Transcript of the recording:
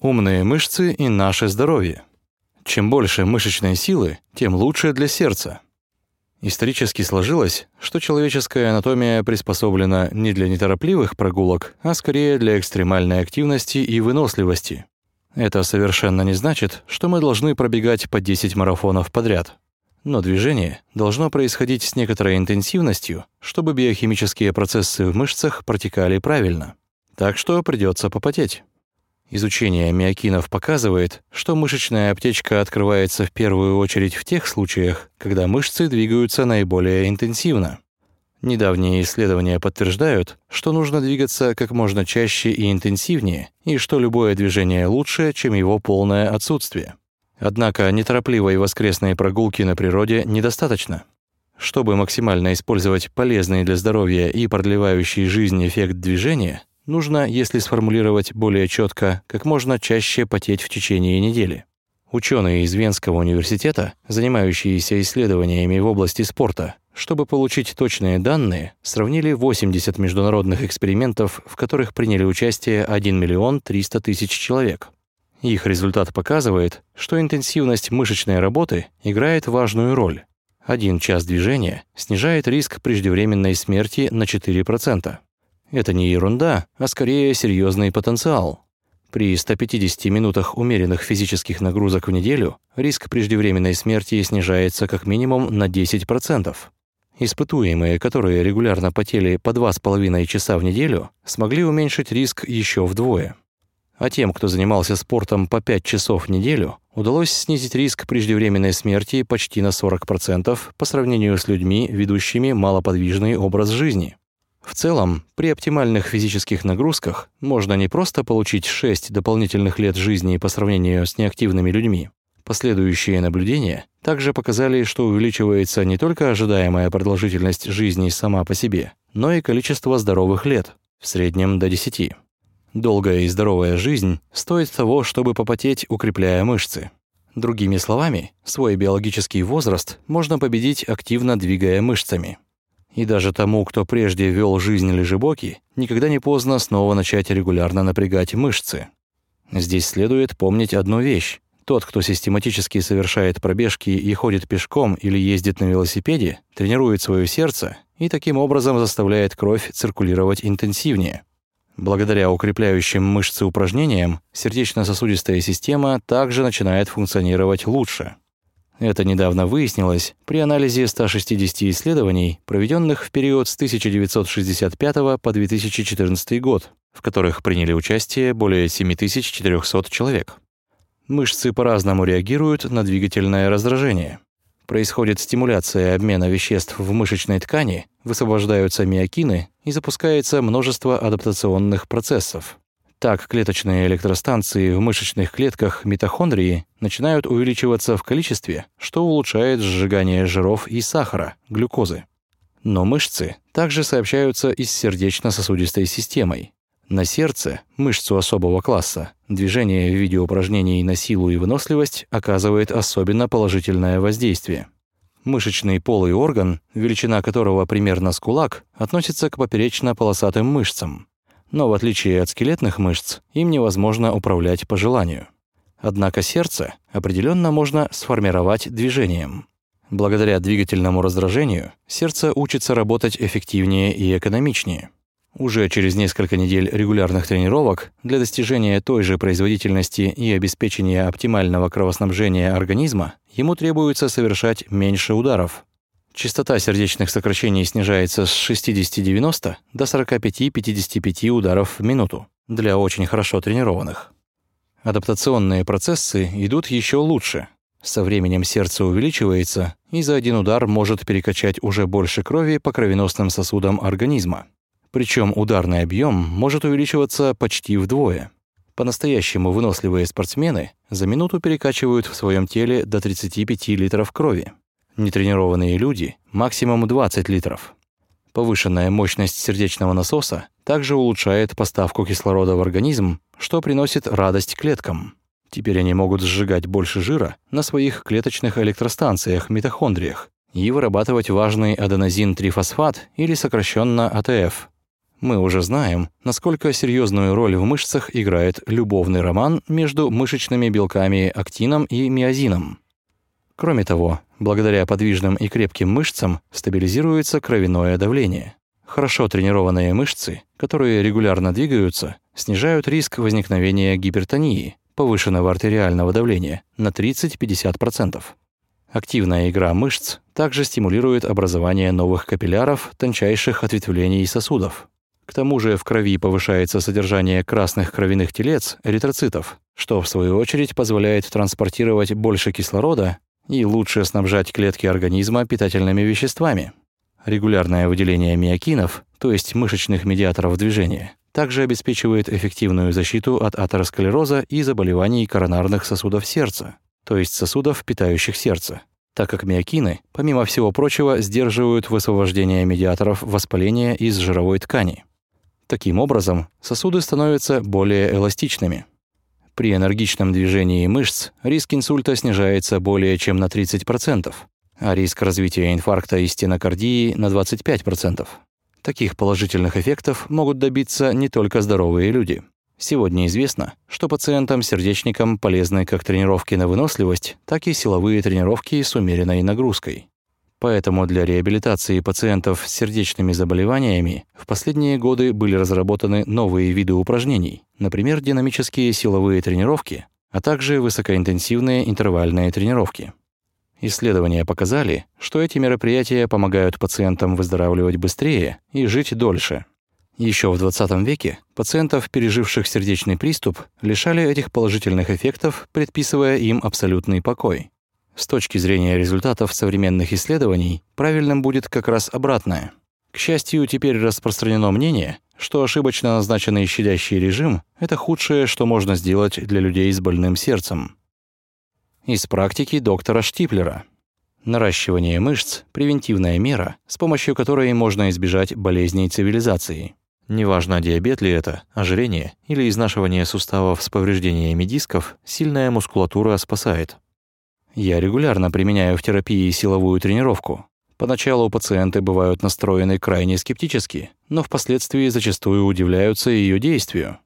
Умные мышцы и наше здоровье. Чем больше мышечной силы, тем лучше для сердца. Исторически сложилось, что человеческая анатомия приспособлена не для неторопливых прогулок, а скорее для экстремальной активности и выносливости. Это совершенно не значит, что мы должны пробегать по 10 марафонов подряд. Но движение должно происходить с некоторой интенсивностью, чтобы биохимические процессы в мышцах протекали правильно. Так что придется попотеть. Изучение миокинов показывает, что мышечная аптечка открывается в первую очередь в тех случаях, когда мышцы двигаются наиболее интенсивно. Недавние исследования подтверждают, что нужно двигаться как можно чаще и интенсивнее, и что любое движение лучше, чем его полное отсутствие. Однако неторопливой воскресной прогулки на природе недостаточно. Чтобы максимально использовать полезный для здоровья и продлевающий жизнь эффект движения, нужно, если сформулировать более четко, как можно чаще потеть в течение недели. Ученые из Венского университета, занимающиеся исследованиями в области спорта, чтобы получить точные данные, сравнили 80 международных экспериментов, в которых приняли участие 1 миллион 300 тысяч человек. Их результат показывает, что интенсивность мышечной работы играет важную роль. Один час движения снижает риск преждевременной смерти на 4%. Это не ерунда, а скорее серьезный потенциал. При 150 минутах умеренных физических нагрузок в неделю риск преждевременной смерти снижается как минимум на 10%. Испытуемые, которые регулярно потели по 2,5 часа в неделю, смогли уменьшить риск еще вдвое. А тем, кто занимался спортом по 5 часов в неделю, удалось снизить риск преждевременной смерти почти на 40% по сравнению с людьми, ведущими малоподвижный образ жизни. В целом, при оптимальных физических нагрузках можно не просто получить 6 дополнительных лет жизни по сравнению с неактивными людьми. Последующие наблюдения также показали, что увеличивается не только ожидаемая продолжительность жизни сама по себе, но и количество здоровых лет, в среднем до 10. Долгая и здоровая жизнь стоит того, чтобы попотеть, укрепляя мышцы. Другими словами, свой биологический возраст можно победить, активно двигая мышцами. И даже тому, кто прежде вел жизнь лежебоки, никогда не поздно снова начать регулярно напрягать мышцы. Здесь следует помнить одну вещь. Тот, кто систематически совершает пробежки и ходит пешком или ездит на велосипеде, тренирует свое сердце и таким образом заставляет кровь циркулировать интенсивнее. Благодаря укрепляющим мышцы упражнениям сердечно-сосудистая система также начинает функционировать лучше. Это недавно выяснилось при анализе 160 исследований, проведенных в период с 1965 по 2014 год, в которых приняли участие более 7400 человек. Мышцы по-разному реагируют на двигательное раздражение. Происходит стимуляция обмена веществ в мышечной ткани, высвобождаются миокины и запускается множество адаптационных процессов. Так, клеточные электростанции в мышечных клетках митохондрии начинают увеличиваться в количестве, что улучшает сжигание жиров и сахара, глюкозы. Но мышцы также сообщаются и с сердечно-сосудистой системой. На сердце, мышцу особого класса, движение в виде упражнений на силу и выносливость оказывает особенно положительное воздействие. Мышечный полый орган, величина которого примерно с кулак, относится к поперечно-полосатым мышцам но в отличие от скелетных мышц, им невозможно управлять по желанию. Однако сердце определенно можно сформировать движением. Благодаря двигательному раздражению сердце учится работать эффективнее и экономичнее. Уже через несколько недель регулярных тренировок для достижения той же производительности и обеспечения оптимального кровоснабжения организма ему требуется совершать меньше ударов, Частота сердечных сокращений снижается с 60-90 до 45-55 ударов в минуту для очень хорошо тренированных. Адаптационные процессы идут еще лучше. Со временем сердце увеличивается, и за один удар может перекачать уже больше крови по кровеносным сосудам организма. Причем ударный объем может увеличиваться почти вдвое. По-настоящему выносливые спортсмены за минуту перекачивают в своем теле до 35 литров крови. Нетренированные люди – максимум 20 литров. Повышенная мощность сердечного насоса также улучшает поставку кислорода в организм, что приносит радость клеткам. Теперь они могут сжигать больше жира на своих клеточных электростанциях, митохондриях, и вырабатывать важный аденозин-трифосфат или сокращенно АТФ. Мы уже знаем, насколько серьезную роль в мышцах играет любовный роман между мышечными белками актином и миозином. Кроме того, благодаря подвижным и крепким мышцам стабилизируется кровяное давление. Хорошо тренированные мышцы, которые регулярно двигаются, снижают риск возникновения гипертонии, повышенного артериального давления на 30-50%. Активная игра мышц также стимулирует образование новых капилляров, тончайших ответвлений сосудов. К тому же в крови повышается содержание красных кровяных телец, эритроцитов, что в свою очередь позволяет транспортировать больше кислорода и лучше снабжать клетки организма питательными веществами. Регулярное выделение миокинов, то есть мышечных медиаторов движения, также обеспечивает эффективную защиту от атеросклероза и заболеваний коронарных сосудов сердца, то есть сосудов, питающих сердце, так как миокины, помимо всего прочего, сдерживают высвобождение медиаторов воспаления из жировой ткани. Таким образом, сосуды становятся более эластичными. При энергичном движении мышц риск инсульта снижается более чем на 30%, а риск развития инфаркта и стенокардии на 25%. Таких положительных эффектов могут добиться не только здоровые люди. Сегодня известно, что пациентам-сердечникам полезны как тренировки на выносливость, так и силовые тренировки с умеренной нагрузкой. Поэтому для реабилитации пациентов с сердечными заболеваниями в последние годы были разработаны новые виды упражнений, например, динамические силовые тренировки, а также высокоинтенсивные интервальные тренировки. Исследования показали, что эти мероприятия помогают пациентам выздоравливать быстрее и жить дольше. Еще в 20 веке пациентов, переживших сердечный приступ, лишали этих положительных эффектов, предписывая им абсолютный покой. С точки зрения результатов современных исследований, правильным будет как раз обратное. К счастью, теперь распространено мнение, что ошибочно назначенный щадящий режим – это худшее, что можно сделать для людей с больным сердцем. Из практики доктора Штиплера. Наращивание мышц – превентивная мера, с помощью которой можно избежать болезней цивилизации. Неважно, диабет ли это, ожирение или изнашивание суставов с повреждениями дисков, сильная мускулатура спасает. Я регулярно применяю в терапии силовую тренировку. Поначалу пациенты бывают настроены крайне скептически, но впоследствии зачастую удивляются ее действию.